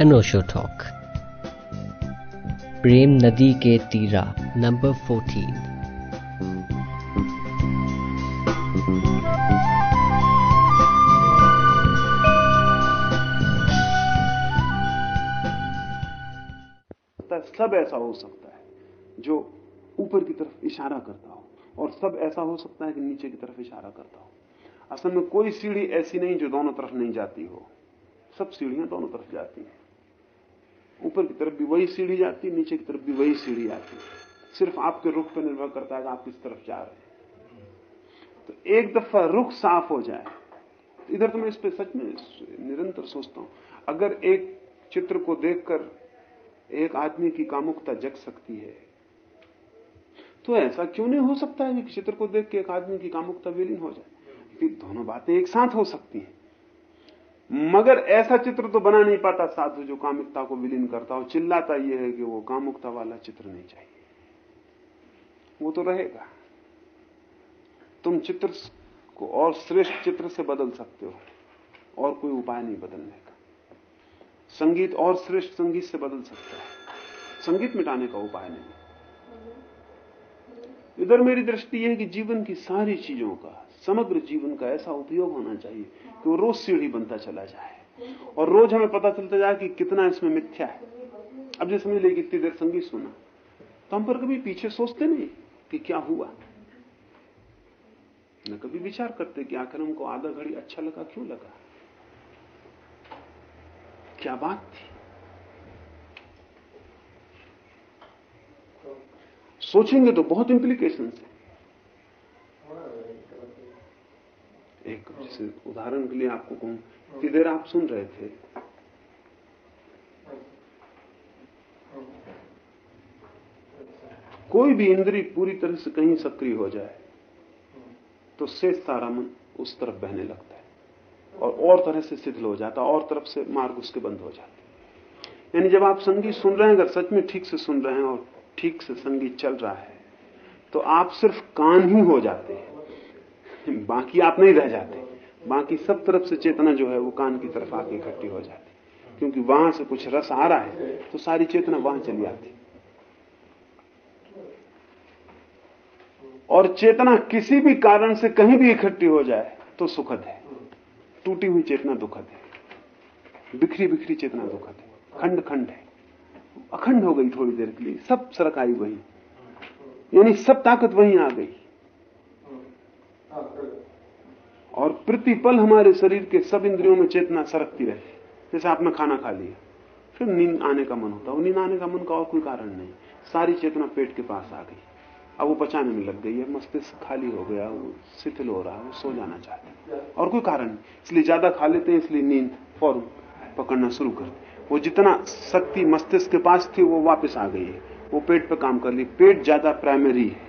अनोशो talk प्रेम नदी के तीरा नंबर 14 सब ऐसा हो सकता है जो ऊपर की तरफ़ इशारा करता हो और सब ऐसा हो सकता है कि नीचे की तरफ़ इशारा करता हो। असल में कोई सीढ़ी ऐसी नहीं जो दोनों तरफ़ नहीं जाती हो। सब सीढ़ियाँ दोनों तरफ़ जाती हैं। ऊपर की तरफ़ भी वही सीढ़ी जाती नीचे की तरफ़ भी वही सीढ़ी आती सिर्फ़ आपके रुख पर निर्भर करता है कि आप किस तरफ़ जा रहे हैं। तो एक दफ़ा रुख साफ़ हो जाए। तो इधर तो मैं इस पर सच में निरंतर सोचता हूँ। अगर एक चित्र को देखकर एक आदमी की कामुकता जग सकती है तो ऐसा क्यों नहीं हो सकता है कि चित्र को देख के एक आदमी की कामुकता विलीन हो जाए? दोनों बातें एक साथ हो सकती हैं। मगर ऐसा चित्र तो बना नहीं पाता साधु जो कामुकता को विलीन करता हो। चिल्लाता यह है कि वो कामुकता वाला चित्र नहीं चाहिए। वो तो रहेगा। तुम चित्र को और श्रेष्ठ चित्र से बदल सकते हो। और कोई उपाय नहीं बदलने का। संगीत और श्रेष्ठ संगीत से बदल सकता है। संगीत मिटाने का उपाय नहीं। इधर मेरी दृष्टि यह है कि जीवन की सारी चीज़ों का समग्र जीवन का ऐसा उपयोग होना चाहिए कि वो रोज सीढ़ी बनता चला जाए। और रोज हमें पता चलता जाए कि कितना इसमें मिथ्या है। अब जैसे समझ लेगी इतनी देर संगीत सुना तो हम पर कभी पीछे सोचते नहीं कि क्या हुआ। न कभी विचार करते कि आखिर हमको आधा घड़ी अच्छा लगा, क्यों लगा? क्या बात थी? सोचेंगे तो बहुत इंप्लीकेशन है। एक जैसे उदाहरण के लिए आपको कहूँ कि देर आप सुन रहे थे? कोई भी इंद्री पूरी तरह से कहीं सक्रिय हो जाए तो शेष सारा मन उस तरफ़ बहने लगता है और और तरह से शिथिल हो जाता है, और तरफ़ से मार्ग उसके बंद हो जाते यानी जब आप संगीत सुन रहे हैं, अगर सच में ठीक से सुन रहे हैं और ठीक से संगीत चल रहा है तो आप सिर्फ़ कान ही हो जाते हैं। बाकी आप नहीं रह जाते। बाकी सब तरफ़ से चेतना जो है वो कान की तरफ़ आके इकट्ठी हो जाती। क्योंकि वहाँ से कुछ रस आ रहा है तो सारी चेतना वहाँ चली आती। और चेतना किसी भी कारण से कहीं भी इकट्ठी हो जाए तो सुखद है। टूटी हुई चेतना दुखद है। बिखरी बिखरी चेतना दुखद है। खंड खंड है। अखंड हो गई थोड़ी देर के लिए। सब सरक आई वही। यानी सब ताकत वहीं आ गई। और प्रतिपल हमारे शरीर के सब इंद्रियों में चेतना सरकती रहे जैसे आपने खाना खा लिया, फिर नींद आने का मन होता है। नींद आने का मन का और कोई कारण नहीं। सारी चेतना पेट के पास आ गई। अब वो पचाने में लग गई है। मस्तिष्क खाली हो गया, वो शिथिल हो रहा है, वो सो जाना चाहते हैं। और कोई कारण नहीं। इसलिए ज़्यादा खा लेते हैं, इसलिए नींद फ़ौरन पकड़ना शुरू करते वो जितना शक्ति मस्तिष्क के पास थी, वो वापस आ गई है। वो पेट पे काम कर ली पेट ज़्यादा प्राइमरी है।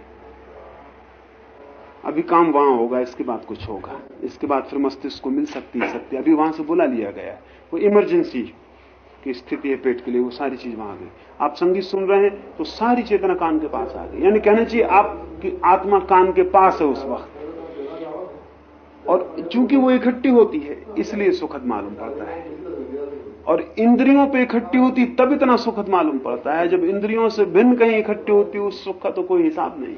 अभी काम वहाँ होगा, इसके बाद कुछ होगा। इसके बाद फिर मस्तिष्क को मिल सकती है शक्ति अभी वहाँ से बुला लिया गया वो इमरजेंसी की स्थिति है पेट के लिए, वो सारी चीज़ वहाँ आ गई। आप संगीत सुन रहे हैं तो सारी चेतना कान के पास आ गई। यानी कहना चाहिए, आपकी आत्मा कान के पास है उस वक्त। और चूँकि वो इकट्ठी होती है, इसलिए सुखद मालूम पड़ता है। और इंद्रियों पे इकट्ठी होती, तब इतना सुखद मालूम पड़ता है। जब इंद्रियों से भिन्न कहीं इकट्ठी होती, उस सुख का तो कोई हिसाब नहीं।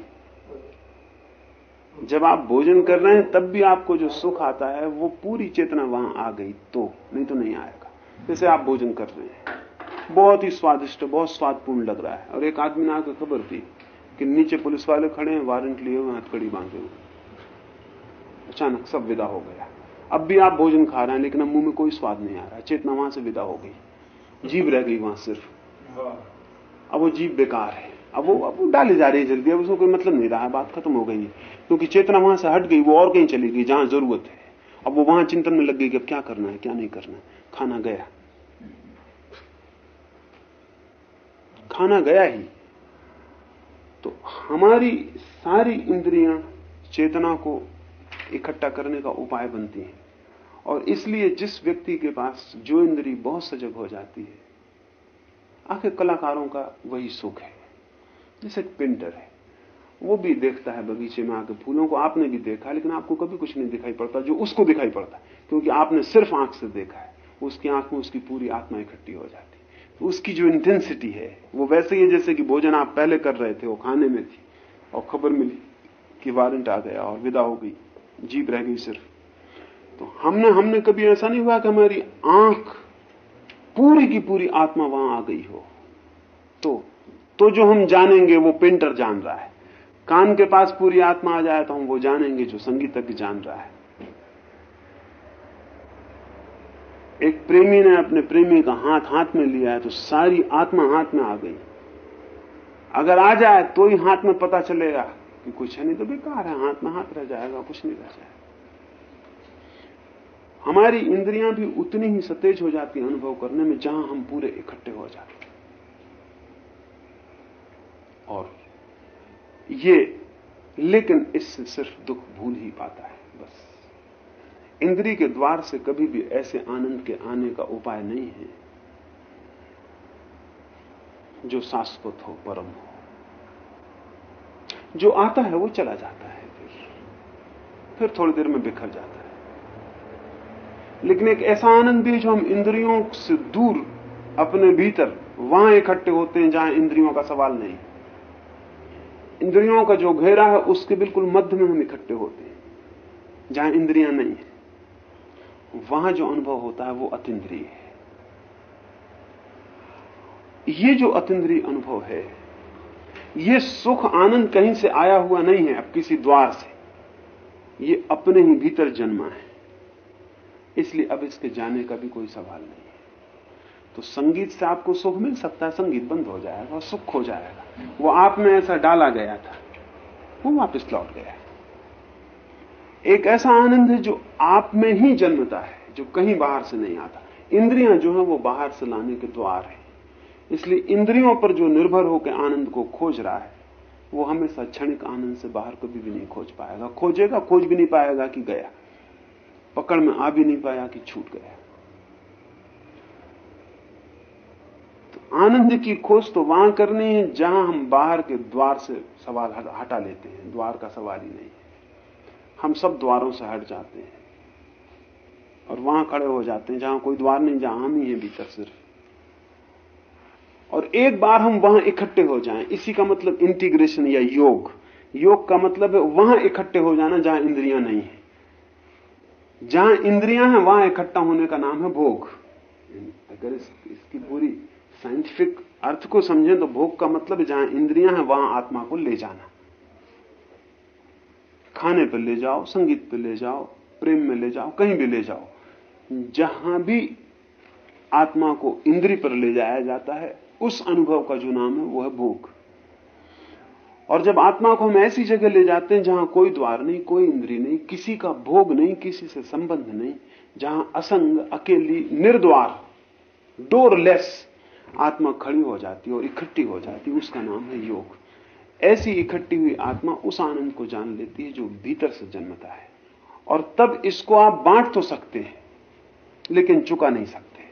जब आप भोजन कर रहे हैं तब भी आपको जो सुख आता है वो पूरी चेतना वहाँ आ गई तो नहीं तो नहीं आएगा। जैसे आप भोजन कर रहे हैं बहुत ही स्वादिष्ट बहुत स्वादपूर्ण लग रहा है। और एक आदमी ने आकर खबर दी कि नीचे पुलिस वाले खड़े हैं वारंट लिए हुए हथकड़ी बांधे हुए अचानक सब विदा हो गया। अब भी आप भोजन खा रहे हैं लेकिन अब मुँह में कोई स्वाद नहीं आ रहा। चेतना वहाँ से विदा हो गई। जीव रह गई वहाँ सिर्फ़। अब वो जीव बेकार है। अब वो अब वो डाली जा रही है जल्दी। अब उसको कोई मतलब नहीं रहा। बात खत्म हो गई है। क्योंकि चेतना वहाँ से हट गई, वो और कहीं चली गई, जहाँ ज़रूरत है। अब वो वहाँ चिंतन में लग गई कि अब क्या करना है, क्या नहीं करना है। खाना गया। खाना गया ही। तो हमारी सारी इंद्रियाँ चेतना को इकट्ठा करने का उपाय बनती हैं। और इसलिए जिस व्यक्ति के पास जो इंद्री बहुत सजग हो जाती है, आखिर कलाकारों का वही सुख है। जैसे पेंटर है। वो भी देखता है बगीचे में आके फूलों को। आपने भी देखा लेकिन आपको कभी कुछ नहीं दिखाई पड़ता जो उसको दिखाई पड़ता क्योंकि आपने सिर्फ़ आँख से देखा है। उसकी आँख में उसकी पूरी आत्मा इकट्ठी हो जाती तो उसकी जो इंटेंसिटी है, वो वैसे ही जैसे कि भोजन आप पहले कर रहे थे, वो खाने में थी, और खबर मिली कि वारंट आ गया और विदा हो गई जीप रह गई सिर्फ़। तो हमने हमने कभी ऐसा नहीं हुआ कि हमारी आँख, पूरी की पूरी आत्मा वहाँ आ गई हो। तो तो जो हम जानेंगे वो पेंटर जान रहा है। कान के पास पूरी आत्मा आ जाए तो हम वो जानेंगे जो संगीतज्ञ जान रहा है। एक प्रेमी ने अपने प्रेमी का हाथ हाथ में लिया है तो सारी आत्मा हाथ में आ गई। अगर आ जाए तो ही हाथ में पता चलेगा कि कुछ है नहीं तो बेकार है, हाथ में हाथ रह जाएगा, कुछ नहीं रह जाएगा। हमारी इंद्रियाँ भी उतनी ही सतेज हो जाती अनुभव करने में जहाँ हम पूरे इकट्ठे हो जाते और ये, लेकिन इससे सिर्फ़ दुख भूल ही पाता है, बस। इंद्री के द्वार से कभी भी ऐसे आनंद के आने का उपाय नहीं है, जो शाश्वत हो, परम हो। जो आता है, वो चला जाता है फिर। फिर थोड़ी देर में बिखर जाता है। लेकिन एक ऐसा आनंद भी जो हम इंद्रियों से दूर, अपने भीतर, वहाँ इकट्ठे होते हैं, जहाँ इंद्रियों का सवाल नहीं। इंद्रियों का जो घेरा है उसके बिल्कुल मध्य में हम इकट्ठे होते हैं। जहाँ इंद्रियाँ नहीं है, वहाँ जो अनुभव होता है वो अतिद्रिय है। ये जो अतिद्रिय अनुभव है, ये सुख आनंद कहीं से आया हुआ नहीं है, अब किसी द्वार से। ये अपने ही भीतर जन्मा है। इसलिए अब इसके जाने का भी कोई सवाल नहीं। तो संगीत से आपको सुख मिल सकता है, संगीत बंद हो जाएगा और सुख खो जाएगा। वो आप में ऐसा डाला गया था, वो वापस लौट गया। एक ऐसा आनंद है जो आप में ही जन्मता है, जो कहीं बाहर से नहीं आता। इंद्रियाँ जो है वो बाहर से लाने के द्वार है। इसलिए इंद्रियों पर जो निर्भर होकर आनंद को खोज रहा है, वो हमेशा क्षणिक आनंद से बाहर कभी भी नहीं खोज पाएगा। खोजेगा, खोज भी नहीं पाएगा कि गया। पकड़ में आ भी नहीं पाया कि छूट गया। आनंद की खोज तो वहाँ करनी है जहाँ हम बाहर के द्वार से सवाल हटा लेते हैं। द्वार का सवाल ही नहीं है। हम सब द्वारों से हट जाते हैं और वहाँ खड़े हो जाते हैं जहाँ कोई द्वार नहीं जहाँ हम ही हैं भीतर सिर्फ़। और एक बार हम वहाँ इकट्ठे हो जाएँ इसी का मतलब इंटीग्रेशन या योग। योग का मतलब है वहाँ इकट्ठे हो जाना जहाँ इंद्रियाँ नहीं है। जहाँ इंद्रियाँ हैं वहाँ इकट्ठा होने का नाम है भोग। अगर इस, इसकी पूरी साइंटिफिक अर्थ को समझें तो भोग का मतलब जहाँ इंद्रियाँ हैं, वहाँ आत्मा को ले जाना। खाने पर ले जाओ, संगीत पर ले जाओ, प्रेम में ले जाओ, कहीं भी ले जाओ। जहाँ भी आत्मा को इंद्री पर ले जाया जाता है, उस अनुभव का जो नाम है, वो है भोग। और जब आत्मा को हम ऐसी जगह ले जाते हैं जहाँ कोई द्वार नहीं, कोई इंद्री नहीं, किसी का भोग नहीं, किसी से संबंध नहीं, जहाँ असंग, अकेली, निर्द्वार डोरलेस आत्मा खड़ी हो जाती है और इकट्ठी हो जाती है उसका नाम है योग। ऐसी इकट्ठी हुई आत्मा उस आनंद को जान लेती है जो भीतर से जन्मता है। और तब इसको आप बांट तो सकते हैं लेकिन चुका नहीं सकते।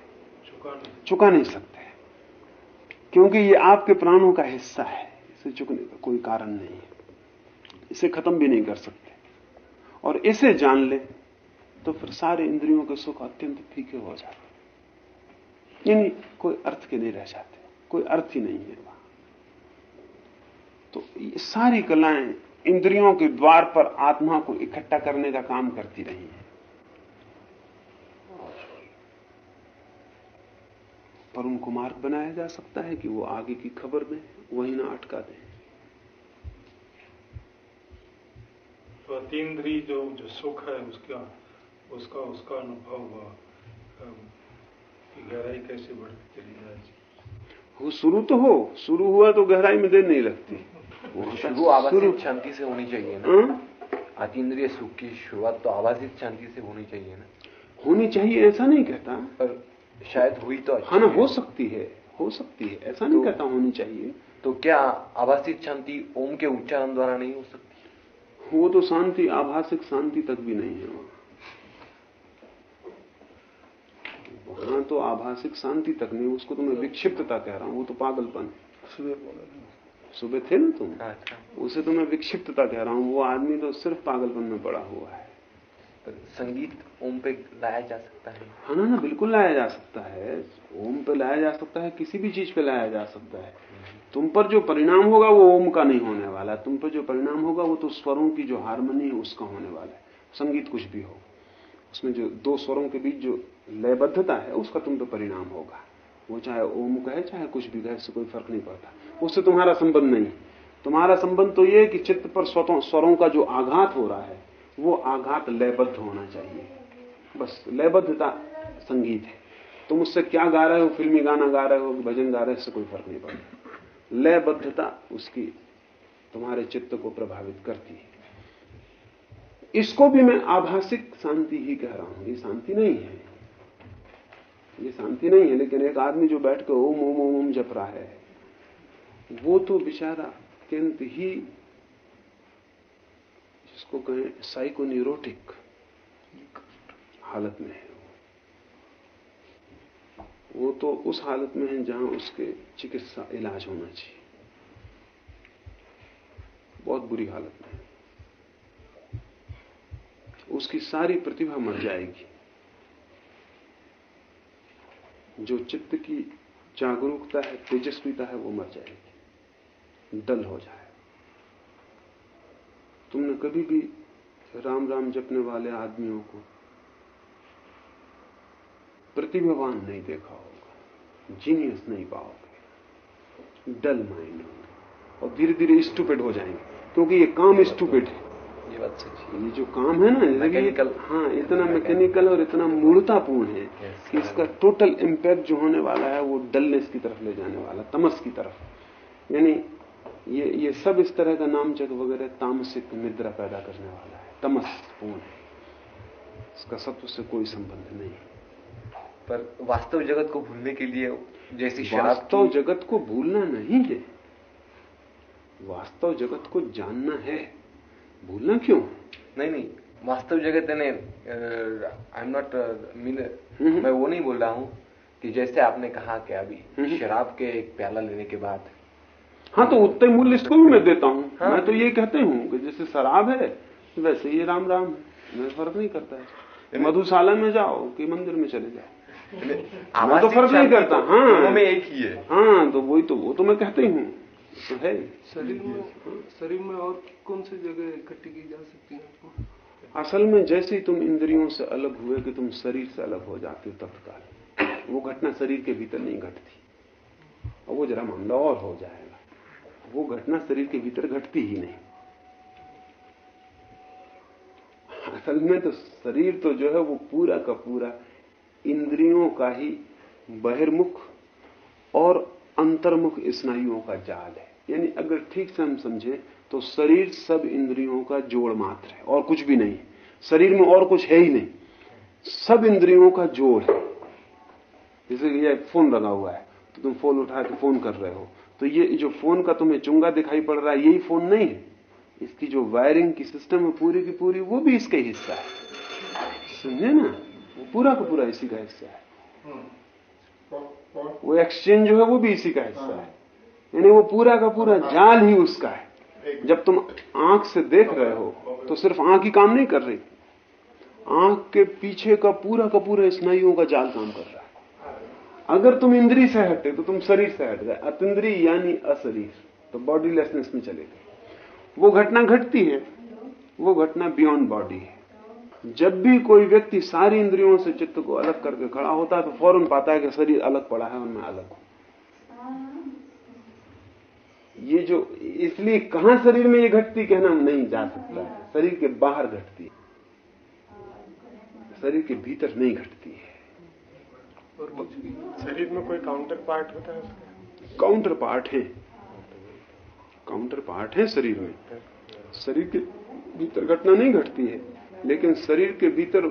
चुका नहीं, चुका नहीं सकते। क्योंकि ये आपके प्राणों का हिस्सा है इसे चुकने का कोई कारण नहीं है। इसे खत्म भी नहीं कर सकते। और इसे जान ले तो फिर सारे इंद्रियों के सुख अत्यंत फीके हो जाते यानी कोई अर्थ के नहीं रह जाते, कोई अर्थ ही नहीं है वहाँ। तो ये सारी कलाएँ इंद्रियों के द्वार पर आत्मा को इकट्ठा करने का काम करती रही है। पर उनको मार्ग बनाया जा सकता है कि वो आगे की खबर में वही ना अटका दें। तो अतीन्द्री जो जो सुख है, उसका उसका उसका अनुभव गहराई कैसे बढ़ती चली जाए वो शुरू तो हो शुरू हुआ तो गहराई में देर नहीं लगती। शुरू आभासित शांति से होनी चाहिए ना। हाँ? अतीन्द्रिय सुख की शुरुआत तो आभासित शांति से होनी चाहिए ना। होनी चाहिए ऐसा नहीं कहता। पर शायद हुई तो हाँ ना हो। सकती है हो सकती है ऐसा नहीं तो, कहता होनी चाहिए। तो क्या आभासित शांति ओम के उच्चारण द्वारा नहीं हो सकती? वो तो शांति आभासिक शांति तक भी नहीं है वहाँ वहाँ तो आभासिक शांति तक नहीं उसको तो मैं विक्षिप्तता कह रहा हूँ वो तो पागलपन। सुबह थे। ना तुम? अच्छा। उसे तो मैं विक्षिप्तता कह रहा हूँ वो आदमी तो सिर्फ़ पागलपन में पड़ा हुआ है। संगीत ओम पे लाया जा सकता है। हाँ ना ना बिल्कुल लाया जा सकता है। ओम पे लाया जा सकता है किसी भी चीज़ पे लाया जा सकता है। तुम पर जो परिणाम होगा वो ओम का नहीं होने वाला। तुम पर जो परिणाम होगा वो तो स्वरों की जो हारमोनी है उसका होने वाला है। संगीत कुछ भी हो। उसमें जो दो स्वरों के बीच जो लयबद्धता है, उसका तुम पे परिणाम होगा। वो चाहे ओम कहे चाहे कुछ भी कहे इससे कोई फ़र्क नहीं पड़ता। उससे तुम्हारा संबंध नहीं। तुम्हारा संबंध तो ये कि चित्त पर स्वरों का जो आघात हो रहा है, वो आघात लयबद्ध होना चाहिए। बस, लयबद्धता संगीत है। तुम उससे क्या गा रहे हो, फिल्मी गाना गा रहे हो, भजन गा रहे हो इससे कोई फ़र्क नहीं पड़ता। लयबद्धता उसकी तुम्हारे चित्त को प्रभावित करती है। इसको भी मैं आभासिक शांति ही कह रहा हूँ। ये शांति नहीं है। ये शांति नहीं है, लेकिन एक आदमी जो बैठ के ओम ओम ओम जप रहा है, वो तो बेचारा अत्यंत ही, जिसको कहें साइकोन्यूरोटिक हालत में है वो। तो उस हालत में है जहाँ उसके चिकित्सा इलाज होना चाहिए। बहुत बुरी हालत में उसकी सारी प्रतिभा मर जाएगी। जो चित्त की जागरूकता है, तेजस्विता है, वो मर जाएगी। डल हो जाए। तुमने कभी भी राम राम जपने वाले आदमियों को प्रतिभावान नहीं देखा होगा। जीनियस नहीं पाओगे। डल माइंड होंगे। और धीरे धीरे स्टूपिड हो जाएँगे। क्योंकि ये काम स्टूपिड है। बात ये जो काम है ना मैकेनिकल हाँ इतना मैकेनिकल और इतना मूर्तापूर्ण है कि इसका टोटल इम्पैक्ट जो होने वाला है वो डलनेस की तरफ़ ले जाने वाला तमस की तरफ़। यानी ये ये सब इस तरह का नाम जग वगैरह तामसिक निद्रा पैदा करने वाला है तमस पूर्ण है। इसका सत्व से कोई संबंध नहीं पर वास्तव जगत को भूलने के लिए जैसी वास्तव जगत को भूलना नहीं है। वास्तव जगत को जानना है। भूलना क्यों? नहीं नहीं वास्तव जगत ने आई एम नॉट मीन मैं वो नहीं बोल रहा हूँ कि जैसे आपने कहा कि अभी हम्म। शराब के एक प्याला लेने के बाद। हाँ तो उतने मूल्य इसको भी मैं देता हूँ। हाँ? मैं तो ये कहते हूँ कि जैसे शराब है वैसे ये राम राम मैं फ़र्क नहीं करता। है मधुशाला में जाओ कि मंदिर में चले जाओ। मैं तो फ़र्क नहीं करता। हाँ में एक ही है। हाँ तो वही तो वो तो मैं कहते ही हूँ। तो है। शरीर में शरीर में और कौन सी जगह इकट्ठी की जा सकती है असल में जैसे ही तुम इंद्रियों से अलग हुए कि तुम शरीर से अलग हो जाते हो तत्काल वो घटना शरीर के भीतर नहीं घटती। और वो जरा मामला और हो जाएगा। वो घटना शरीर के भीतर घटती ही नहीं। असल में तो शरीर तो जो है वो पूरा का पूरा इंद्रियों का ही बहिर्मुख और अंतर्मुख स्नायुओं का जाल है। यानी अगर ठीक से हम समझें तो शरीर सब इंद्रियों का जोड़ मात्र है, और कुछ भी नहीं शरीर में और कुछ है ही नहीं। सब इंद्रियों का जोड़ है। जैसे ये फ़ोन लगा हुआ है तो तुम फ़ोन उठा के फ़ोन कर रहे हो। तो ये जो फ़ोन का तुम्हें चुंगा दिखाई पड़ रहा है, यही फ़ोन नहीं है। इसकी जो वायरिंग की सिस्टम है, पूरी की पूरी, वो भी इसका हिस्सा है। समझे ना? वो पूरा का पूरा इसी का हिस्सा है। वो एक्सचेंज जो है वो भी इसी का हिस्सा है। यानी वो पूरा का पूरा जाल ही उसका है। जब तुम आँख से देख रहे हो तो सिर्फ़ आँख ही काम नहीं कर रही। आँख के पीछे का पूरा का पूरा स्नायुओं का जाल काम कर रहा है। अगर तुम इंद्री से हटे तो तुम शरीर से हट गए। अतिद्री यानी अशरीर तो बॉडी लेसनेस में चले गए। वो घटना घटती है वो घटना बियॉन्ड बॉडी है। जब भी कोई व्यक्ति सारी इंद्रियों से चित्त को अलग करके खड़ा होता है तो फ़ौरन पाता है कि शरीर अलग पड़ा है और मैं अलग हूँ। ये जो इसलिए कहाँ शरीर में ये घटती कहना नहीं जा सकता। शरीर के बाहर घटती है। शरीर के भीतर नहीं घटती है। शरीर में कोई काउंटर पार्ट होता है काउंटर पार्ट है। काउंटर पार्ट है शरीर में। शरीर के भीतर घटना नहीं घटती है। लेकिन शरीर के भीतर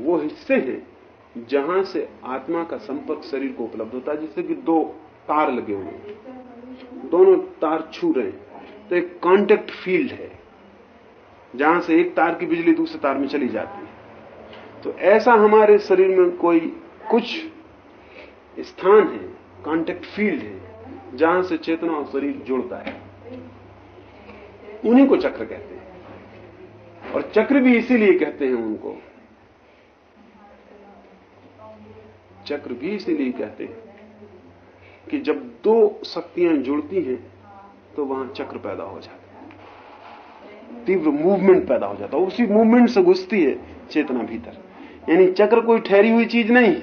वो हिस्से हैं जहाँ से आत्मा का संपर्क शरीर को उपलब्ध होता है जैसे कि दो तार लगे हुए हैं। दोनों तार छू रहे हैं। तो एक कांटेक्ट फ़ील्ड है, जहाँ से एक तार की बिजली दूसरे तार में चली जाती है। तो ऐसा हमारे शरीर में कोई कुछ स्थान है कांटेक्ट फ़ील्ड है, जहाँ से चेतना और शरीर जुड़ता है। उन्हीं को चक्र कहते हैं। और चक्र भी इसीलिए कहते हैं उनको। चक्र भी इसीलिए कहते हैं कि जब दो शक्तियाँ जुड़ती हैं तो वहाँ चक्र पैदा हो जाता है। तीव्र मूवमेंट पैदा हो जाता है उसी मूवमेंट से घुसती है चेतना भीतर। यानी चक्र कोई ठहरी हुई चीज़ नहीं।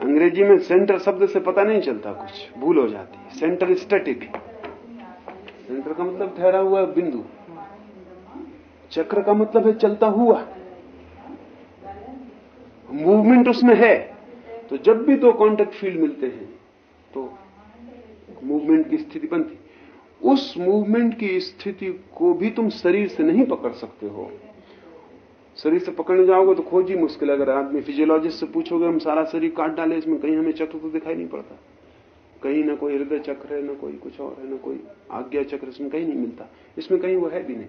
अंग्रेज़ी में सेंटर शब्द से पता नहीं चलता कुछ, भूल हो जाती है। सेंटर स्टैटिक सेंटर का मतलब ठहरा हुआ बिंदु। चक्र का मतलब है चलता हुआ। मूवमेंट उसमें है। तो जब भी दो कांटेक्ट फ़ील्ड मिलते हैं तो मूवमेंट की स्थिति बनती। उस मूवमेंट की स्थिति को भी तुम शरीर से नहीं पकड़ सकते हो। शरीर से पकड़ने जाओगे तो खोज ही मुश्किल अगर आदमी फिजियोलॉजिस्ट से पूछोगे, हम सारा शरीर काट डाले, इसमें कहीं हमें चक्र तो दिखाई नहीं पड़ता। कहीं ना कोई हृदय चक्र है, ना कोई कुछ और है, ना कोई आज्ञा चक्र इसमें कहीं नहीं मिलता। इसमें कहीं वो है भी नहीं।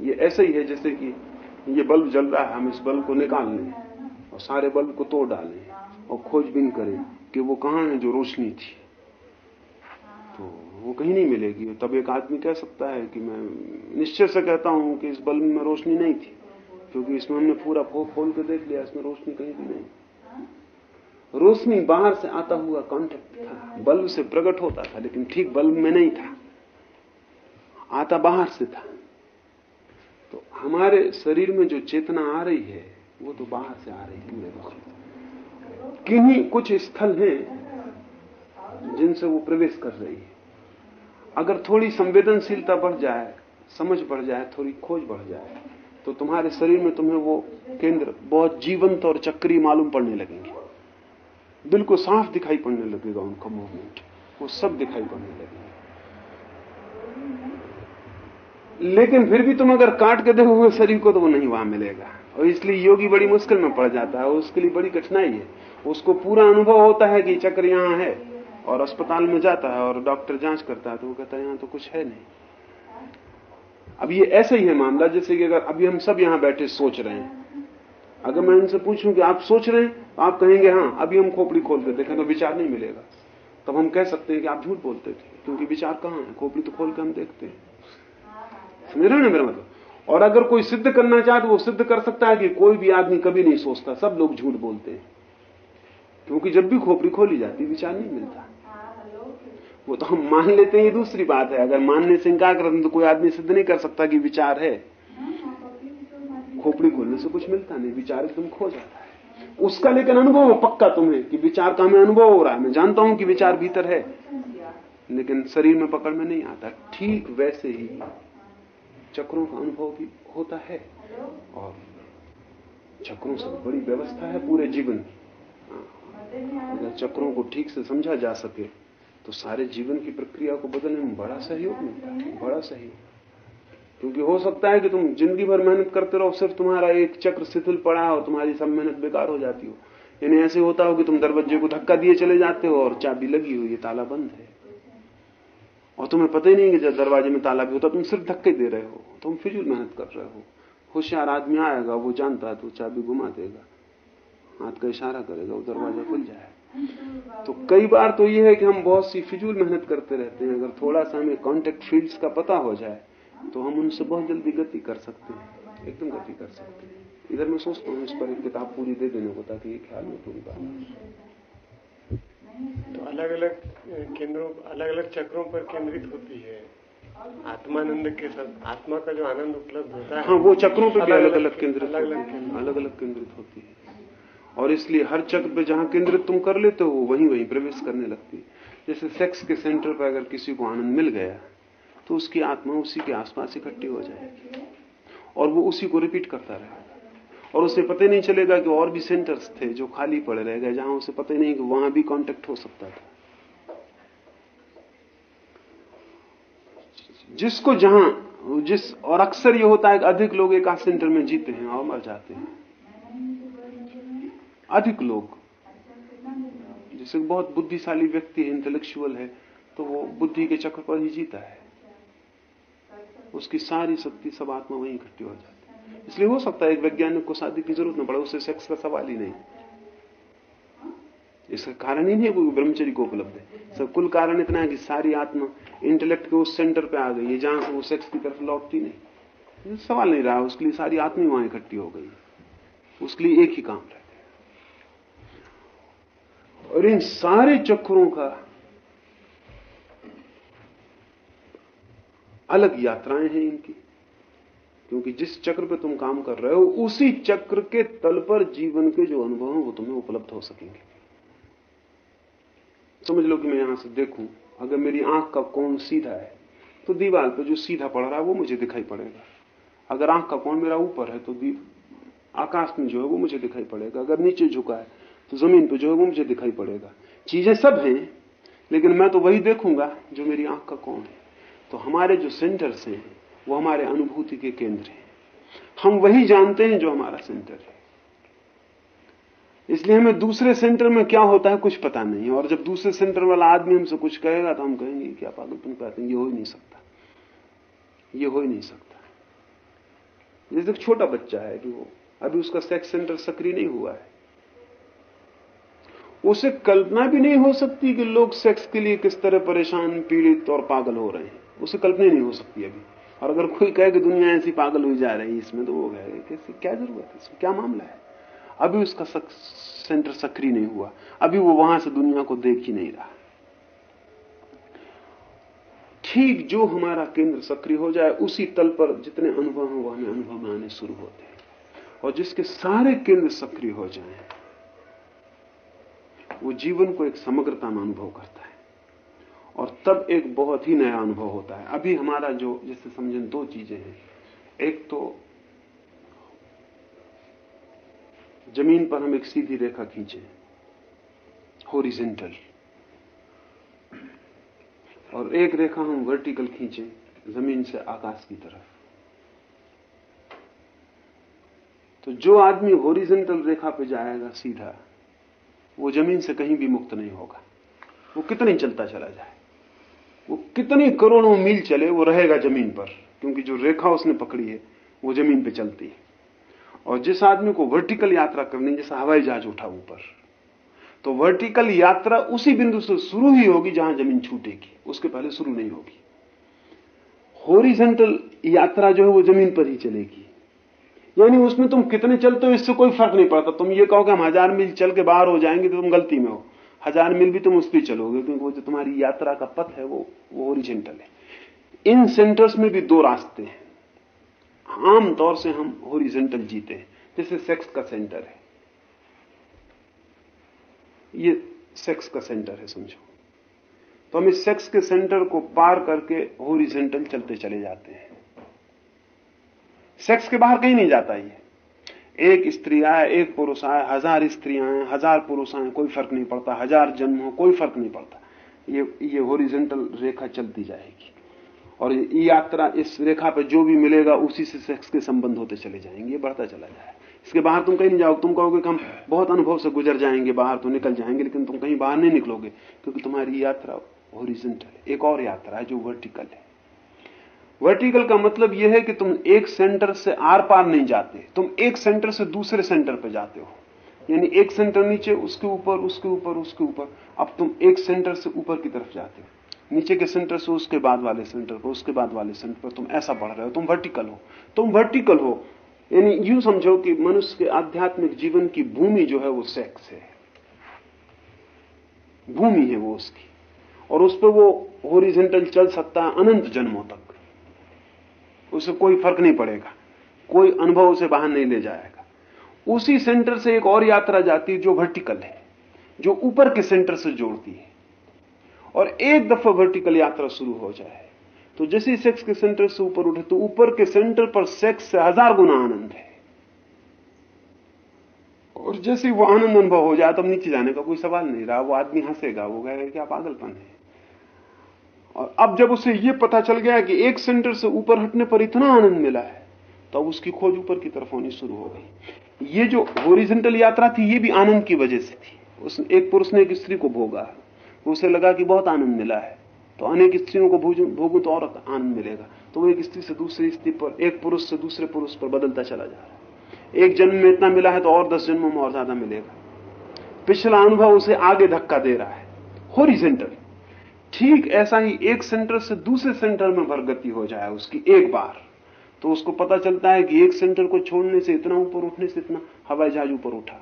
ये ऐसा ही है जैसे कि ये बल्ब जल रहा है, हम इस बल्ब को निकाल लें और सारे बल्ब को तोड़ डालें और खोजबीन करें कि वो कहाँ है जो रोशनी थी। तो वो कहीं नहीं मिलेगी। तब एक आदमी कह सकता है कि मैं निश्चय से कहता हूँ कि इस बल्ब में रोशनी नहीं थी, क्योंकि इसमें हमने पूरा खोल खोल के देख लिया, इसमें रोशनी कहीं भी नहीं। रोशनी बाहर से आता हुआ कॉन्टेक्ट था, बल्ब से प्रकट होता था, लेकिन ठीक बल्ब में नहीं था, आता बाहर से था। तो हमारे शरीर में जो चेतना आ रही है, वो तो बाहर से आ रही है, पूरे किन्हीं कुछ स्थल हैं जिनसे वो प्रवेश कर रही है। अगर थोड़ी संवेदनशीलता बढ़ जाए, समझ बढ़ जाए, थोड़ी खोज बढ़ जाए तो तुम्हारे शरीर में तुम्हें वो केंद्र बहुत जीवंत और चक्री मालूम पड़ने लगेंगे। बिल्कुल साफ़ दिखाई पड़ने लगेगा उनका मूवमेंट वो सब दिखाई पड़ने लगेंगे। लेकिन फिर भी तुम अगर काट के देखोगे शरीर को तो वो नहीं वहाँ मिलेगा। और इसलिए योगी बड़ी मुश्किल में पड़ जाता है उसके लिए बड़ी कठिनाई है। उसको पूरा अनुभव होता है कि चक्र यहाँ है, और अस्पताल में जाता है, और डॉक्टर जाँच करता है तो वो कहता है, यहाँ तो कुछ है नहीं। अब ये ऐसे ही है मामला, जैसे कि अगर अभी हम सब यहाँ बैठे सोच रहे हैं। अगर मैं इनसे पूछूँ कि आप सोच रहे हैं तो आप कहेंगे हाँ अभी हम खोपड़ी खोल के देखें तो विचार नहीं मिलेगा। तब हम कह सकते हैं कि आप झूठ बोलते थे, क्योंकि विचार कहाँ है? खोपड़ी तो खोल के हम देखते हैं। समझ रहे मेरा मतलब और अगर कोई सिद्ध करना चाहे तो वो सिद्ध कर सकता है कि कोई भी आदमी कभी नहीं सोचता, सब लोग झूठ बोलते हैं। क्योंकि जब भी खोपड़ी खोली जाती, विचार नहीं मिलता। वो तो हम मान लेते हैं, ये दूसरी बात है। अगर मानने से इंकार करते तो कोई आदमी सिद्ध नहीं कर सकता कि विचार है। खोपड़ी खोलने से कुछ मिलता नहीं, विचार एकदम खो जाता है। उसका लेकिन अनुभव पक्का तुम्हें, कि विचार का हमें अनुभव हो रहा है। मैं जानता हूँ कि विचार भीतर है, लेकिन शरीर में पकड़ में नहीं आता। ठीक वैसे ही चक्रों का अनुभव भी होता है। और चक्रों से बड़ी व्यवस्था है पूरे जीवन की। अगर चक्रों को ठीक से समझा जा सके तो सारे जीवन की प्रक्रिया को बदलने में बड़ा सहयोग मिलता बड़ा सहयोग। क्योंकि हो सकता है कि तुम ज़िंदगी भर मेहनत करते रहो, सिर्फ़ तुम्हारा एक चक्र शिथिल पड़ा है और तुम्हारी सब मेहनत बेकार हो जाती हो। यानी ऐसे होता हो कि तुम दरवाजे को धक्का दिए चले जाते हो और चाबी लगी हुई ताला बंद है। और तुम्हें पता ही नहीं कि जब दरवाजे में ताला भी होता तुम सिर्फ़ धक्के दे रहे हो, तुम फिजूल मेहनत कर रहे हो। होशियार आदमी आएगा, वो जानता है तो चाबी घुमा देगा। हाथ का इशारा करेगा, वो दरवाज़ा खुल जाएगा तो कई बार तो ये है कि हम बहुत सी फिजूल मेहनत करते रहते हैं। अगर थोड़ा सा हमें कांटेक्ट फील्ड्स का पता हो जाए तो हम उनसे बहुत जल्दी गति कर सकते हैं। एकदम गति कर सकते हैं। इधर मैं सोचता हूँ, इस पर एक किताब पूरी दे देने को, ताकि ये ख्याल में बात तो अलग अलग केंद्रों अलग अलग चक्रों पर केंद्रित होती है। आत्मानंद के साथ आत्मा का जो आनंद उपलब्ध होता है हाँ वो चक्रों पर भी अलग अलग केंद्रित अलग अलग अलग अलग केंद्रित होती है। और इसलिए हर चक्र पे जहाँ केंद्रित तुम कर लेते हो वहीं वहीं प्रवेश करने लगती है। जैसे सेक्स के सेंटर पर अगर किसी को आनंद मिल गया तो उसकी आत्मा उसी के आसपास इकट्ठी हो जाएगी और वो उसी को रिपीट करता रहेगा और उसे पता नहीं चलेगा कि और भी सेंटर्स थे जो खाली पड़े रह गए, जहाँ उसे पता नहीं कि वहाँ भी कांटेक्ट हो सकता था। जिसको जहाँ, जिस, और अक्सर ये होता है कि अधिक लोग एक सेंटर में जीते हैं और मर जाते हैं। अधिक लोग। जैसे बहुत बुद्धिशाली व्यक्ति है इंटेलेक्चुअल है तो वो बुद्धि के चक्र पर ही जीता है। उसकी सारी शक्ति सब आत्मा वहीं इकट्ठी हो जाती है। इसलिए हो सकता है एक वैज्ञानिक को शादी की ज़रूरत न पड़े, उसे सेक्स का सवाल ही नहीं। इसका कारण ही नहीं है कोई ब्रह्मचरी को उपलब्ध है। सब कुल कारण इतना है कि सारी आत्मा इंटेलेक्ट के उस सेंटर पे आ गई है, जहाँ से वो सेक्स की तरफ़ लौटती नहीं। सवाल नहीं रहा, उसके लिए सारी आत्मी वहाँ इकट्ठी हो गई उसके लिए एक ही काम रह गया और इन सारे चक्रों का अलग यात्राएँ हैं इनकी। क्योंकि जिस चक्र पे तुम काम कर रहे हो, उसी चक्र के तल पर जीवन के जो अनुभव हैं वो तुम्हें उपलब्ध हो सकेंगे। समझ लो कि मैं यहाँ से देखूँ, अगर मेरी आँख का कोण सीधा है तो दीवार पे जो सीधा पड़ रहा है वो मुझे दिखाई पड़ेगा। अगर आँख का कोण मेरा ऊपर है तो आकाश में जो है वो मुझे दिखाई पड़ेगा। अगर नीचे झुका है तो ज़मीन पे जो है वो मुझे दिखाई पड़ेगा। चीज़ें सब हैं, लेकिन मैं तो वही देखूँगा जो मेरी आँख का कोण है। तो हमारे जो सेंटर्स हैं वो हमारे अनुभूति के केंद्र हैं। हम वही जानते हैं जो हमारा सेंटर है। इसलिए हमें दूसरे सेंटर में क्या होता है कुछ पता नहीं और जब दूसरे सेंटर वाला आदमी हमसे कुछ कहेगा तो हम कहेंगे, क्या पागलपन कहते हैं? ये हो ही नहीं सकता। ये हो ही नहीं सकता। जैसे छोटा बच्चा है कि वो अभी उसका सेक्स सेंटर सक्रिय नहीं हुआ है। उसे कल्पना भी नहीं हो सकती कि लोग सेक्स के लिए किस तरह परेशान, पीड़ित और पागल हो रहे हैं। उसे कल्पना नहीं हो सकती अभी। और अगर कोई कहे कि दुनिया ऐसी पागल हुई जा रही है इसमें तो वो कहेगा कैसे क्या ज़रूरत है इसमें? क्या मामला है? अभी उसका सक, सेंटर सक्रिय नहीं हुआ। अभी वो वहाँ से दुनिया को देख ही नहीं रहा। ठीक जो हमारा केंद्र सक्रिय हो जाए उसी तल पर जितने अनुभव हैं वो हमें अनुभव में आने शुरू होते हैं। और जिसके सारे केंद्र सक्रिय हो जाएँ वो जीवन को एक समग्रता में अनुभव करता है। और तब एक बहुत ही नया अनुभव होता है। अभी हमारा जो, जिससे समझें, दो चीज़ें हैं। एक तो ज़मीन पर हम एक सीधी रेखा खींचे होरिजेंटल और एक रेखा हम वर्टिकल खींचे, ज़मीन से आकाश की तरफ़। तो जो आदमी होरिजेंटल रेखा पे जाएगा सीधा, वो ज़मीन से कहीं भी मुक्त नहीं होगा। वो कितनी चलता चला जाए। वो कितनी करोड़ों मील चले, वो रहेगा ज़मीन पर। क्योंकि जो रेखा उसने पकड़ी है, वो ज़मीन पे चलती है। और जिस आदमी को वर्टिकल यात्रा करनी जैसा हवाई जहाज़ उठा ऊपर तो वर्टिकल यात्रा उसी बिंदु से शुरू ही होगी जहाँ ज़मीन छूटेगी। उसके पहले शुरू नहीं होगी। होरिजेंटल यात्रा जो है, वो ज़मीन पर ही चलेगी। यानी उसमें तुम कितने चलते हो, इससे कोई फ़र्क नहीं पड़ता। तुम ये कहो कि हम हज़ार मील चल के बाहर हो जाएँगे तो तुम गलती में हो। हज़ार मील भी तुम उस पर चलोगे, क्योंकि वो जो तुम्हारी यात्रा का पथ है, वो वो ओरिजेंटल है। इन सेंटर्स में भी दो रास्ते हैं। आम तौर से हम ओरिजेंटल जीते हैं। जैसे सेक्स का सेंटर है। ये सेक्स का सेंटर है, समझो। तो हम इस सेक्स के सेंटर को पार करके होरिजेंटल चलते चले जाते हैं। सेक्स के बाहर कहीं नहीं जाता ये। एक स्त्री आए, एक पुरुष आए, हज़ार स्त्रियाँ आए, हज़ार पुरुष आए, कोई फ़र्क नहीं पड़ता, हज़ार जन्म हो कोई फ़र्क नहीं पड़ता। ये ये होरिजेंटल रेखा चलती जाएगी। और ये यात्रा इस रेखा पे जो भी मिलेगा, उसी से सेक्स के संबंध होते चले जाएँगे, ये बढ़ता चला जाए। इसके बाहर तुम कहीं नहीं जाओगे, तुम कहोगे कि हम बहुत अनुभव से गुजर जाएँगे, बाहर तो निकल जाएँगे, लेकिन तुम कहीं बाहर नहीं निकलोगे, क्योंकि तुम्हारी यात्रा होरिजेंटल एक और यात्रा है जो वर्टिकल है। वर्टिकल का मतलब यह है कि तुम एक सेंटर से आर पार नहीं जाते। तुम एक सेंटर से दूसरे सेंटर पर जाते हो। यानी एक सेंटर नीचे, उसके ऊपर उसके ऊपर उसके ऊपर। अब तुम एक सेंटर से ऊपर की तरफ़ जाते हो। नीचे के सेंटर से उसके बाद वाले सेंटर पर उसके बाद वाले सेंटर पर तुम ऐसा बढ़ रहे हो। तुम वर्टिकल हो। तुम वर्टिकल हो। यानी यूँ समझो कि मनुष्य के आध्यात्मिक जीवन की भूमि जो है वो सेक्स है। भूमि है वो उसकी। और उस पर वो होरिजेंटल चल सकता है अनंत जन्मों तक। उसे कोई फ़र्क नहीं पड़ेगा। कोई अनुभव उसे बाहर नहीं ले जाएगा। उसी सेंटर से एक और यात्रा जाती है जो वर्टिकल है, जो ऊपर के सेंटर से जोड़ती है। और एक दफ़ा वर्टिकल यात्रा शुरू हो जाए तो जैसे सेक्स के सेंटर से ऊपर उठे तो ऊपर के सेंटर पर सेक्स से हज़ार गुना आनंद है। और जैसे वो आनंद अनुभव हो जाए तो नीचे जाने का कोई सवाल नहीं रहा। वो आदमी हंसेगा, वो कहेगा, क्या पागलपन है? और अब जब उसे यह पता चल गया कि एक सेंटर से ऊपर हटने पर इतना आनंद मिला है तो उसकी खोज ऊपर की तरफ़ होनी शुरू हो गई। ये जो ओरिजेंटल यात्रा थी, ये भी आनंद की वजह से थी। उस एक पुरुष ने एक स्त्री को भोगा। उसे लगा कि बहुत आनंद मिला है। तो अनेक स्त्रियों को भोगू तो और आनंद मिलेगा। तो वो एक स्त्री से दूसरी स्त्री पर, एक पुरुष से दूसरे पुरुष पर बदलता चला जा रहा है। एक जन्म में इतना मिला है तो और दस जन्मों में और ज़्यादा मिलेगा। पिछला अनुभव उसे आगे धक्का दे रहा है। होरिजेंटल ठीक ऐसा ही एक सेंटर से दूसरे सेंटर में भरगति हो जाए उसकी एक बार तो उसको पता चलता है कि एक सेंटर को छोड़ने से इतना ऊपर उठने से इतना, हवाई जहाज़ ऊपर उठा,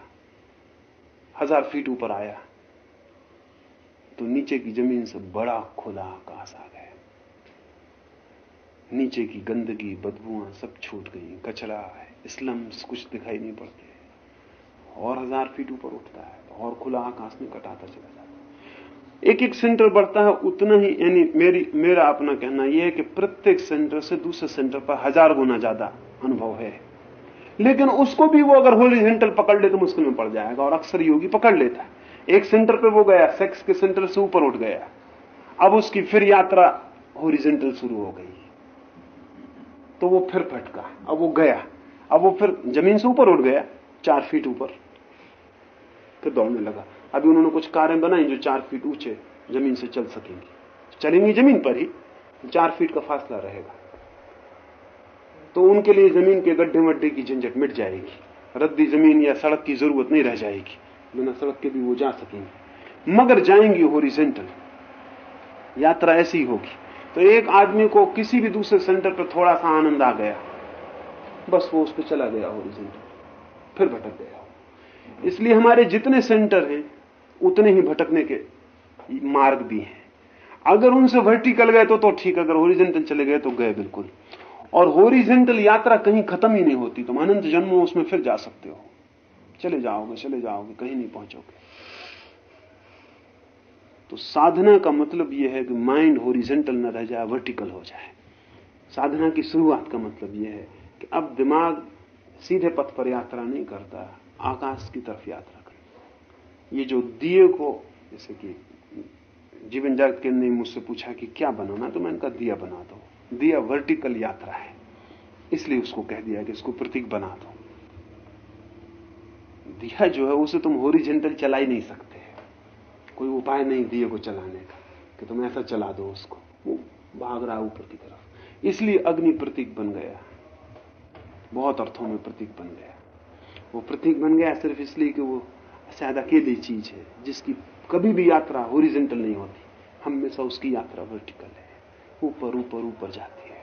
हज़ार फीट ऊपर आया तो नीचे की ज़मीन से बड़ा खुला आकाश आ गया। नीचे की गंदगी, बदबुआ सब छूट गई, कचरा स्लम्स कुछ दिखाई नहीं पड़ते। और हज़ार फीट ऊपर उठता है, और खुला आकाश में कटाता चला जाता है। एक एक सेंटर बढ़ता है, उतना ही यानी मेरी, मेरा अपना कहना यह है कि प्रत्येक सेंटर से दूसरे सेंटर पर हज़ार गुना ज़्यादा अनुभव है। लेकिन उसको भी वो अगर होरिजेंटल पकड़ ले तो मुश्किल में पड़ जाएगा और अक्सर योगी पकड़ लेता है। एक सेंटर पे वो गया सेक्स के सेंटर से ऊपर उठ गया। अब उसकी फिर यात्रा होरिजेंटल शुरू हो गई। तो वो फिर फटका अब वो गया, अब वो फिर ज़मीन से ऊपर उठ गया, चार फीट ऊपर। फिर दौड़ने लगा। अभी उन्होंने कुछ कारें बनाई जो चार फीट ऊँचे ज़मीन से चल सकेंगी। चलेंगी ज़मीन पर ही, चार फीट का फासला रहेगा। तो उनके लिए ज़मीन के गड्ढे वड्ढे की झंझट मिट जाएगी। रद्दी ज़मीन या सड़क की ज़रूरत नहीं रह जाएगी, बिना सड़क के भी वो जा सकेंगे। मगर जाएँगी होरिजेंटल यात्रा ऐसी होगी। तो एक आदमी को किसी भी दूसरे सेंटर पर थोड़ा सा आनंद आ गया। बस वो उस पर चला गया होरिजेंटल फिर भटक गया। इसलिए हमारे जितने सेंटर हैं उतने ही भटकने के मार्ग भी हैं। अगर उनसे वर्टिकल गए तो तो ठीक, अगर होरिजेंटल चले गए तो गए बिल्कुल। और होरिजेंटल यात्रा कहीं खत्म ही नहीं होती, तुम अनंत जन्मों उसमें फिर जा सकते हो। चले जाओगे चले जाओगे, कहीं नहीं पहुंचोगे। तो साधना का मतलब यह है कि माइंड होरिजेंटल न रह जाए वर्टिकल हो जाए। साधना की शुरुआत का मतलब यह है कि अब दिमाग सीधे पथ पर यात्रा नहीं करता, आकाश की तरफ़ यात्रा ये जो दिए को, जैसे कि जीवन जगत के ने मुझसे पूछा कि क्या बनाना तो मैंने कहा, दिया बना दो। दिया वर्टिकल यात्रा है। इसलिए उसको कह दिया कि इसको प्रतीक बना दो। दिया जो है, उसे तुम होरिजेंटल चला ही नहीं सकते। कोई उपाय नहीं दिए को चलाने का, कि तुम ऐसा चला दो उसको। वो भाग रहा ऊपर की तरफ़। इसलिए अग्नि प्रतीक बन गया। बहुत अर्थों में प्रतीक बन गया। वो प्रतीक बन गया सिर्फ़ इसलिए कि वो शायद अकेली चीज़ है, जिसकी कभी भी यात्रा होरिजेंटल नहीं होती। हमेशा उसकी यात्रा वर्टिकल है। ऊपर ऊपर ऊपर जाती है।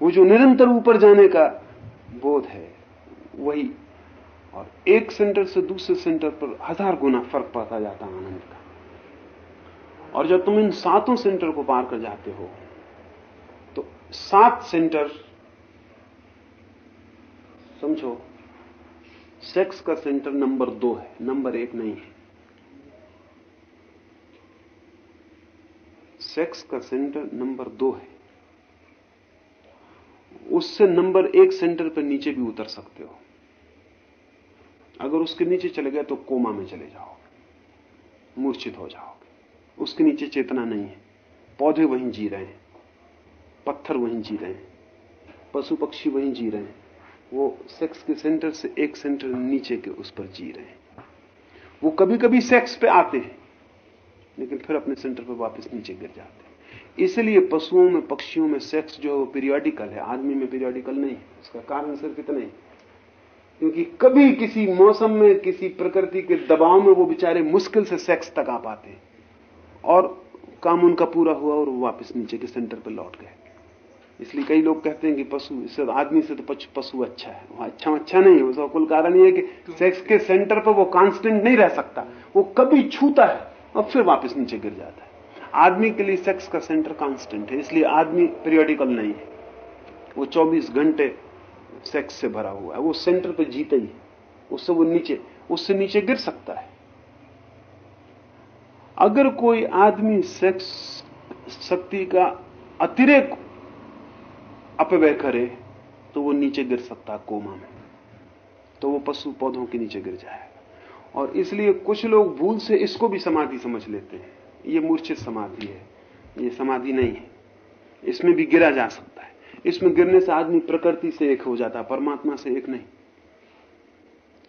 वो जो निरंतर ऊपर जाने का बोध है, वही और एक सेंटर से दूसरे सेंटर पर हज़ार गुना फ़र्क पड़ता जाता है आनंद का। और जब तुम इन सातों सेंटर को पार कर जाते हो तो सात सेंटर समझो सेक्स का सेंटर नंबर दो है, नंबर एक नहीं है। सेक्स का सेंटर नंबर दो है। उससे नंबर एक सेंटर पर नीचे भी उतर सकते हो। अगर उसके नीचे चले गए तो कोमा में चले जाओगे, मूर्छित हो जाओगे। उसके नीचे चेतना नहीं है। पौधे वहीं जी रहे हैं, पत्थर वहीं जी रहे हैं, पशु पक्षी वहीं जी रहे हैं। वो सेक्स के सेंटर से एक सेंटर नीचे के उस पर जी रहे हैं। वो कभी कभी सेक्स पे आते हैं, लेकिन फिर अपने सेंटर पर वापस नीचे गिर जाते हैं। इसलिए पशुओं में, पक्षियों में सेक्स जो है वो पीरियोडिकल है, आदमी में पीरियोडिकल नहीं है कारण सिर्फ़ इतना ही क्योंकि कभी किसी मौसम में, किसी प्रकृति के दबाव में वो बेचारे मुश्किल से सेक्स तक आ पाते हैं। और काम उनका पूरा हुआ और वो वापस नीचे के सेंटर पर लौट गए। इसलिए कई लोग कहते हैं कि पशु, इससे आदमी से तो पशु अच्छा है। वो अच्छा अच्छा नहीं है, उसका कुल कारण ये है कि सेक्स के सेंटर पर वो कांस्टेंट नहीं रह सकता। वो कभी छूता है और फिर वापस नीचे गिर जाता है। आदमी के लिए सेक्स का सेंटर कांस्टेंट है, इसलिए आदमी पीरियोडिकल नहीं है। वो 24 घंटे सेक्स से भरा हुआ है, वो सेंटर पर जीता ही। उससे वो नीचे, उससे नीचे गिर सकता है। अगर कोई आदमी सेक्स, शक्ति का अतिरेक अपव्यय करे तो वो नीचे गिर सकता कोमा में। तो वो पशु पौधों के नीचे गिर जाए। और इसलिए कुछ लोग भूल से इसको भी समाधि समझ लेते हैं। ये मूर्छित समाधि है। ये समाधि नहीं है। इसमें भी गिरा जा सकता है। इसमें गिरने से आदमी प्रकृति से एक हो जाता है, परमात्मा से एक नहीं।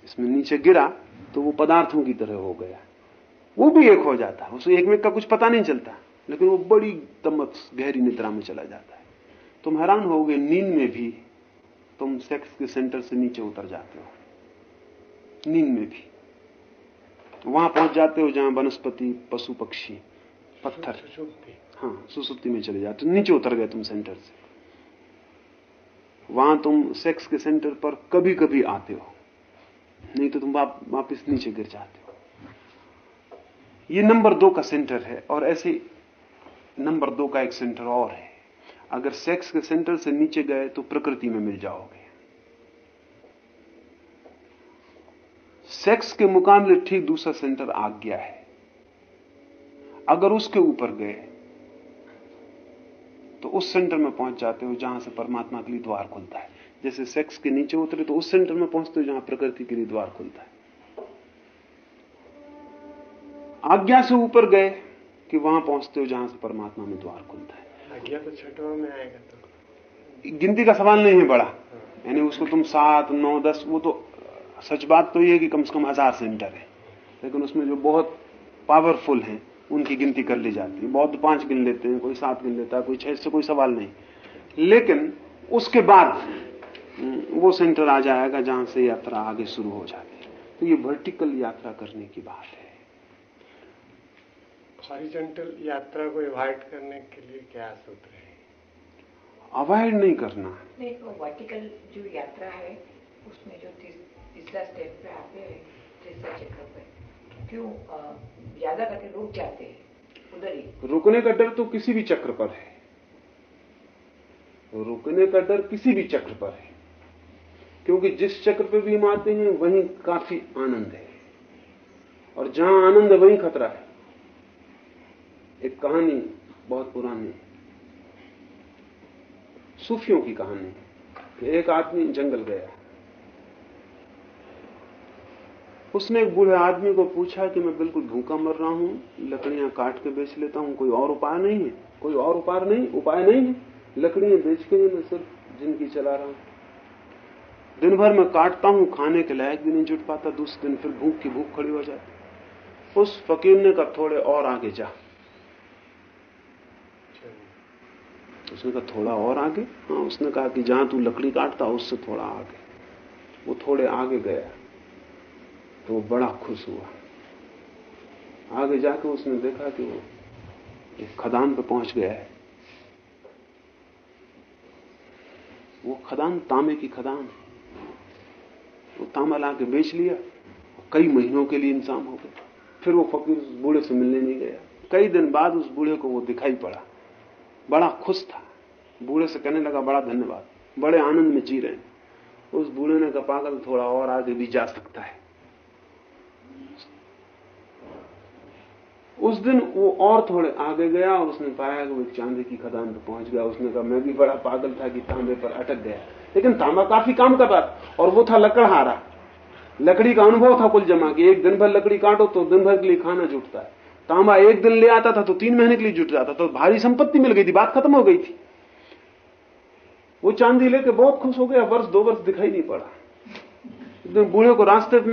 इसमें नीचे गिरा तो वो पदार्थों की तरह हो गया। वो भी एक हो जाता है। उसे एक में का कुछ पता नहीं चलता, लेकिन वो बड़ी तमत गहरी निद्रा में चला जाता है। तुम हैरान होगे नींद में भी तुम सेक्स के सेंटर से नीचे उतर जाते हो। नींद में भी। वहाँ पहुँच जाते हो जहाँ वनस्पति पशु पक्षी पत्थर। हाँ सुसुप्ति में चले जाते नीचे उतर गए तुम सेंटर से। वहाँ तुम सेक्स के सेंटर पर कभी कभी आते हो। नहीं तो तुम वाप, वापिस नीचे गिर जाते हो। ये नंबर दो का सेंटर है और ऐसे नंबर दो का एक सेंटर और है। अगर सेक्स के सेंटर से नीचे गए तो प्रकृति में मिल जाओगे। सेक्स के मुकाबले ठीक दूसरा सेंटर आज्ञा है। अगर उसके ऊपर गए तो उस सेंटर में पहुँच जाते हो जहाँ से परमात्मा के लिए द्वार खुलता है। जैसे सेक्स के नीचे उतरे तो उस सेंटर में पहुँचते हो जहाँ प्रकृति के लिए द्वार खुलता है। आज्ञा से ऊपर गए कि वहाँ पहुँचते हो जहाँ से परमात्मा में द्वार खुलता है। आज्ञा तो छठवा में आएगा तो। गिनती का सवाल नहीं है बड़ा। यानी उसको तुम सात नौ दस वो तो सच बात तो ये है कि कम से कम हज़ार सेंटर है। लेकिन उसमें जो बहुत पावरफुल हैं उनकी गिनती कर ली जाती है। बहुत पाँच गिन लेते हैं कोई सात गिन लेता है कोई छह से कोई सवाल नहीं। लेकिन उसके बाद हम्म, वो सेंटर आ जाएगा जहाँ से यात्रा आगे शुरू हो जाती है। तो ये वर्टिकल यात्रा करने की बात है। हॉरिजॉन्टल यात्रा को अवॉइड करने के लिए क्या सूत्र है? अवॉइड नहीं करना। नहीं वो वर्टिकल जो यात्रा है उसमें जो तीसरा स्टेप पे आते हैं तीसरा चक्र पे क्यों ज़्यादा करके रुक जाते हैं उधर ही। रुकने का डर तो किसी भी चक्र पर है। रुकने का डर किसी भी चक्र पर है। क्योंकि जिस चक्र पे भी हम आते हैं वहीं काफ़ी आनंद है। और जहाँ आनंद है वहीं खतरा है। एक कहानी बहुत पुरानी सूफियों की कहानी कि एक आदमी जंगल गया। उसने एक बूढ़े आदमी को पूछा कि मैं बिल्कुल भूखा मर रहा हूँ, लकड़ियाँ काट के बेच लेता हूँ, कोई और उपाय नहीं है? कोई और उपाय नहीं? उपाय नहीं है? लकड़ियाँ बेच के ही मैं सिर्फ़ ज़िंदगी चला रहा हूँ। दिन भर मैं काटता हूँ, खाने के लायक भी नहीं जुट पाता, दूसरे दिन फिर भूख की भूख खड़ी हो जाती। उस फकीर ने कहा, थोड़े और आगे जा। उसने कहा, थोड़ा और आगे? हाँ उसने कहा कि, जहाँ तू लकड़ी काटता, उससे थोड़ा आगे। वो थोड़े आगे गया तो वो बड़ा खुश हुआ। आगे जाके उसने देखा कि वो एक खदान पे पहुँच गया है। वो खदान तांबे की खदान वो तांबा ला के बेच लिया कई महीनों के लिए इंसान हो गया। फिर वो फकीर उस बूढ़े से मिलने नहीं गया। कई दिन बाद उस बूढ़े को वो दिखाई पड़ा। बड़ा खुश था। बूढ़े से कहने लगा, बड़ा धन्यवाद। बड़े आनंद में जी रहे हैं। उस बूढ़े ने कहा, पागल, थोड़ा और आगे भी जा सकता है। उस दिन वो और थोड़े आगे गया और उसने पाया कि वो चांदी की खदान पर पहुँच गया। उसने कहा, मैं भी बड़ा पागल था कि तांबे पर अटक गया। लेकिन तांबा काफ़ी काम कर रहा था और वो था लकड़हारा। लकड़ी का अनुभव था कुल जमा कि एक दिन भर लकड़ी काटो तो दिन भर के लिए खाना जुटता है। तांबा एक दिन ले आता था तो तीन महीने के लिए जुट जाता तो भारी संपत्ति मिल गई थी, बात खत्म हो गई थी। वो चांदी लेके बहुत खुश हो गया, वर्ष दो वर्ष दिखाई नहीं पड़ा। बूढ़े को रास्ते